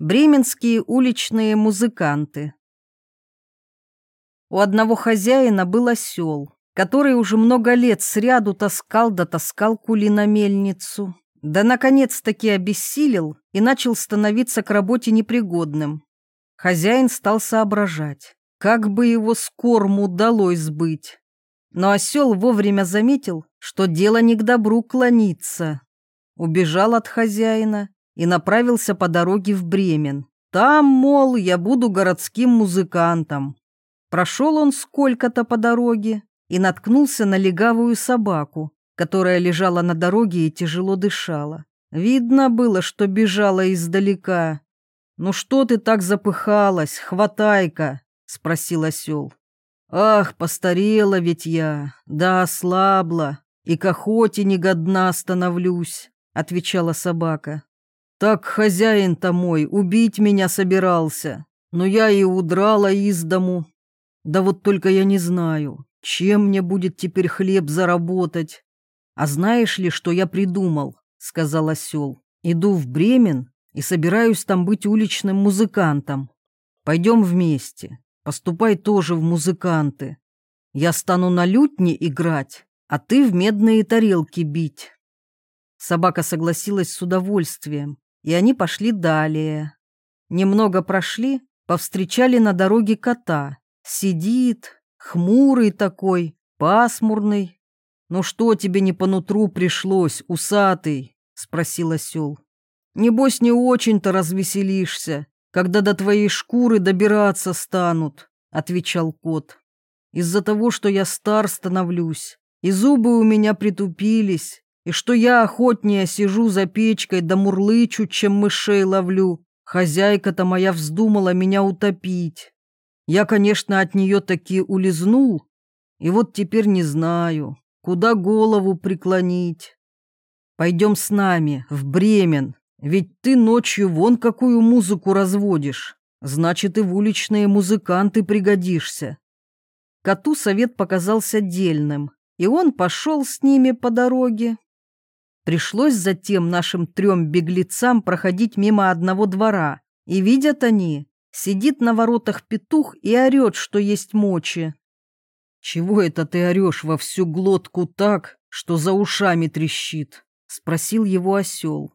Бременские уличные музыканты. У одного хозяина был осел, который уже много лет сряду таскал да таскал кули на мельницу. Да, наконец-таки обессилел и начал становиться к работе непригодным. Хозяин стал соображать, как бы его с корму удалось сбыть. Но осел вовремя заметил, что дело не к добру клонится. Убежал от хозяина и направился по дороге в Бремен. Там, мол, я буду городским музыкантом. Прошел он сколько-то по дороге и наткнулся на легавую собаку, которая лежала на дороге и тяжело дышала. Видно было, что бежала издалека. «Ну что ты так запыхалась, хватай-ка?» — спросил осел. «Ах, постарела ведь я, да ослабла, и к охоте негодна становлюсь», — отвечала собака. Так хозяин-то мой убить меня собирался, но я и удрала из дому. Да вот только я не знаю, чем мне будет теперь хлеб заработать. А знаешь ли, что я придумал? Сказал осел. Иду в Бремен и собираюсь там быть уличным музыкантом. Пойдем вместе, поступай тоже в музыканты. Я стану на лютне играть, а ты в медные тарелки бить. Собака согласилась с удовольствием и они пошли далее. Немного прошли, повстречали на дороге кота. Сидит, хмурый такой, пасмурный. «Ну что тебе не по нутру пришлось, усатый?» — спросил осел. «Небось, не очень-то развеселишься, когда до твоей шкуры добираться станут», — отвечал кот. «Из-за того, что я стар становлюсь, и зубы у меня притупились, и что я охотнее сижу за печкой да мурлычу, чем мышей ловлю. Хозяйка-то моя вздумала меня утопить. Я, конечно, от нее таки улизнул, и вот теперь не знаю, куда голову преклонить. Пойдем с нами, в Бремен, ведь ты ночью вон какую музыку разводишь, значит, и в уличные музыканты пригодишься. Коту совет показался дельным, и он пошел с ними по дороге, Пришлось затем нашим трем беглецам проходить мимо одного двора, и видят они, сидит на воротах петух и орет, что есть мочи. «Чего это ты орешь во всю глотку так, что за ушами трещит?» — спросил его осел.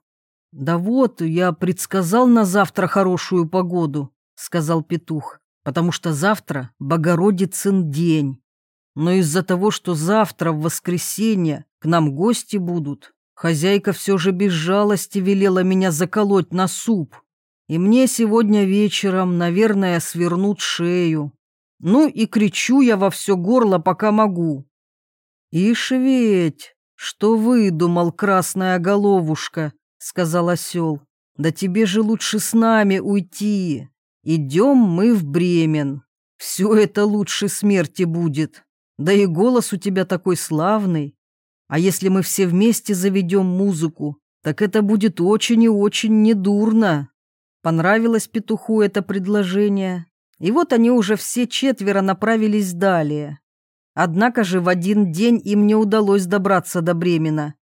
«Да вот, я предсказал на завтра хорошую погоду», — сказал петух, «потому что завтра Богородицын день. Но из-за того, что завтра в воскресенье к нам гости будут, Хозяйка все же без жалости велела меня заколоть на суп. И мне сегодня вечером, наверное, свернут шею. Ну и кричу я во все горло, пока могу. «Ишь ведь, что выдумал красная головушка», — сказал осел. «Да тебе же лучше с нами уйти. Идем мы в Бремен. Все это лучше смерти будет. Да и голос у тебя такой славный. А если мы все вместе заведем музыку, так это будет очень и очень недурно. Понравилось петуху это предложение. И вот они уже все четверо направились далее. Однако же в один день им не удалось добраться до Бремена.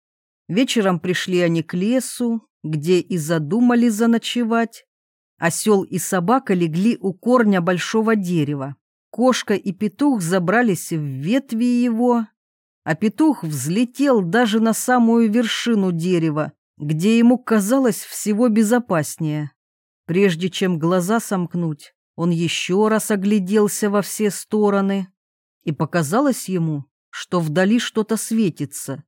Вечером пришли они к лесу, где и задумали заночевать. Осел и собака легли у корня большого дерева. Кошка и петух забрались в ветви его а петух взлетел даже на самую вершину дерева, где ему казалось всего безопаснее. Прежде чем глаза сомкнуть, он еще раз огляделся во все стороны, и показалось ему, что вдали что-то светится.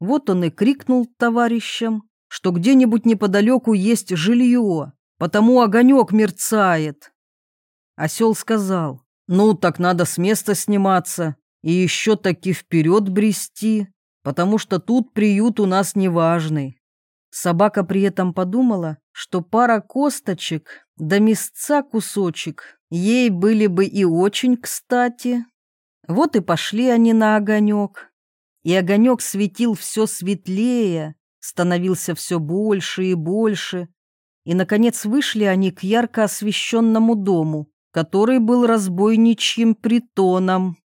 Вот он и крикнул товарищам, что где-нибудь неподалеку есть жилье, потому огонек мерцает. Осел сказал, ну так надо с места сниматься, и еще таки вперед брести, потому что тут приют у нас неважный. Собака при этом подумала, что пара косточек да мясца кусочек ей были бы и очень кстати. Вот и пошли они на огонек. И огонек светил все светлее, становился все больше и больше. И, наконец, вышли они к ярко освещенному дому, который был разбойничьим притоном.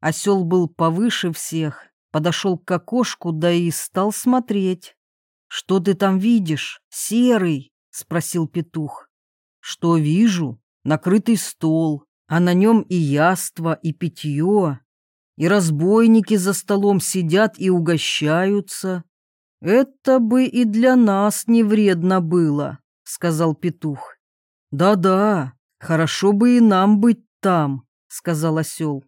Осел был повыше всех, подошел к окошку, да и стал смотреть. «Что ты там видишь, серый?» — спросил петух. что вижу? Накрытый стол, а на нем и яство, и питье, и разбойники за столом сидят и угощаются. Это бы и для нас не вредно было, сказал петух. Да-да, хорошо бы и нам быть там, сказал осел.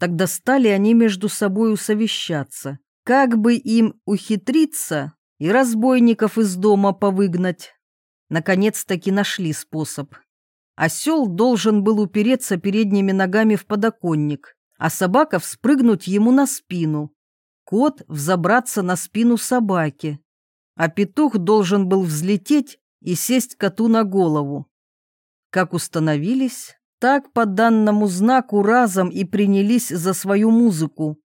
Тогда стали они между собой усовещаться, как бы им ухитриться и разбойников из дома повыгнать. Наконец-таки нашли способ. Осел должен был упереться передними ногами в подоконник, а собака вспрыгнуть ему на спину. Кот взобраться на спину собаки, а петух должен был взлететь и сесть коту на голову. Как установились, так по данному знаку разом и принялись за свою музыку.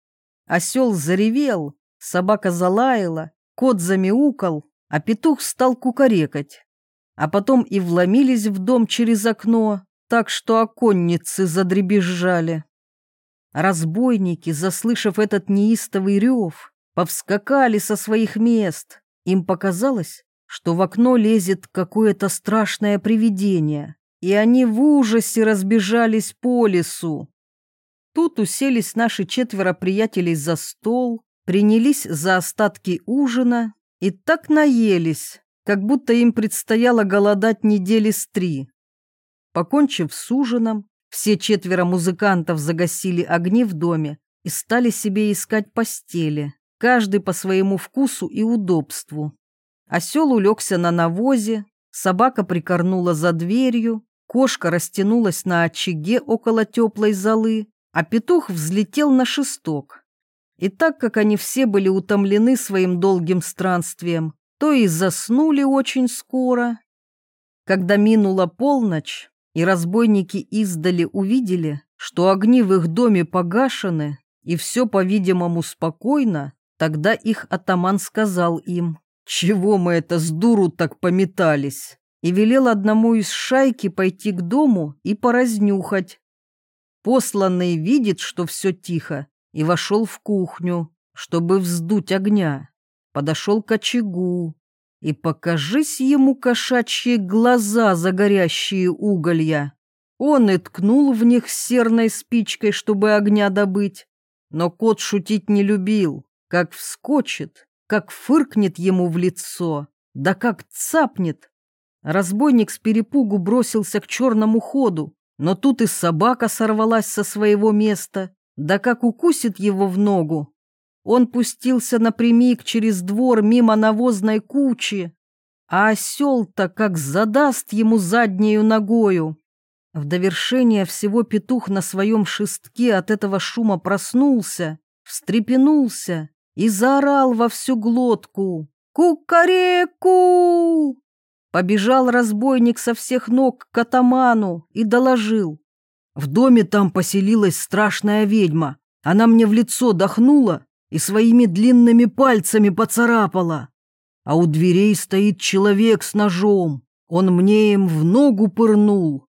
Осел заревел, собака залаяла, кот замяукал, а петух стал кукарекать. А потом и вломились в дом через окно, так что оконницы задребезжали. Разбойники, заслышав этот неистовый рев, повскакали со своих мест. Им показалось, что в окно лезет какое-то страшное привидение и они в ужасе разбежались по лесу. Тут уселись наши четверо приятелей за стол, принялись за остатки ужина и так наелись, как будто им предстояло голодать недели с три. Покончив с ужином, все четверо музыкантов загасили огни в доме и стали себе искать постели, каждый по своему вкусу и удобству. Осел улегся на навозе, собака прикорнула за дверью, Кошка растянулась на очаге около теплой золы, а петух взлетел на шесток. И так как они все были утомлены своим долгим странствием, то и заснули очень скоро. Когда минула полночь, и разбойники издали увидели, что огни в их доме погашены, и все, по-видимому, спокойно, тогда их атаман сказал им, «Чего мы это с дуру так пометались? И велел одному из шайки пойти к дому и поразнюхать. Посланный видит, что все тихо, и вошел в кухню, чтобы вздуть огня. Подошел к очагу, и покажись ему кошачьи глаза, загорящие уголья. Он и ткнул в них серной спичкой, чтобы огня добыть. Но кот шутить не любил, как вскочит, как фыркнет ему в лицо, да как цапнет, Разбойник с перепугу бросился к черному ходу, но тут и собака сорвалась со своего места, да как укусит его в ногу. Он пустился напрямик через двор мимо навозной кучи, а осел-то как задаст ему заднею ногою. В довершение всего петух на своем шестке от этого шума проснулся, встрепенулся и заорал во всю глотку «Кукареку!» Побежал разбойник со всех ног к атаману и доложил. В доме там поселилась страшная ведьма. Она мне в лицо дохнула и своими длинными пальцами поцарапала. А у дверей стоит человек с ножом. Он мне им в ногу пырнул.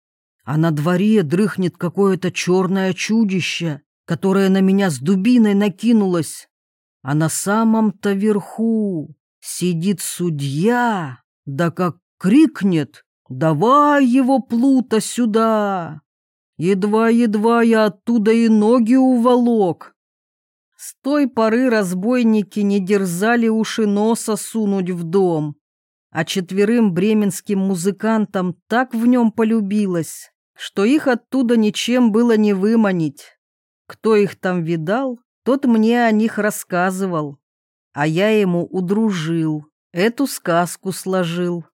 А на дворе дрыхнет какое-то черное чудище, которое на меня с дубиной накинулось. А на самом-то верху сидит судья, да как крикнет «Давай его, плута, сюда!» Едва-едва я оттуда и ноги уволок. С той поры разбойники не дерзали уши носа сунуть в дом, а четверым бременским музыкантам так в нем полюбилось, что их оттуда ничем было не выманить. Кто их там видал, тот мне о них рассказывал, а я ему удружил, эту сказку сложил.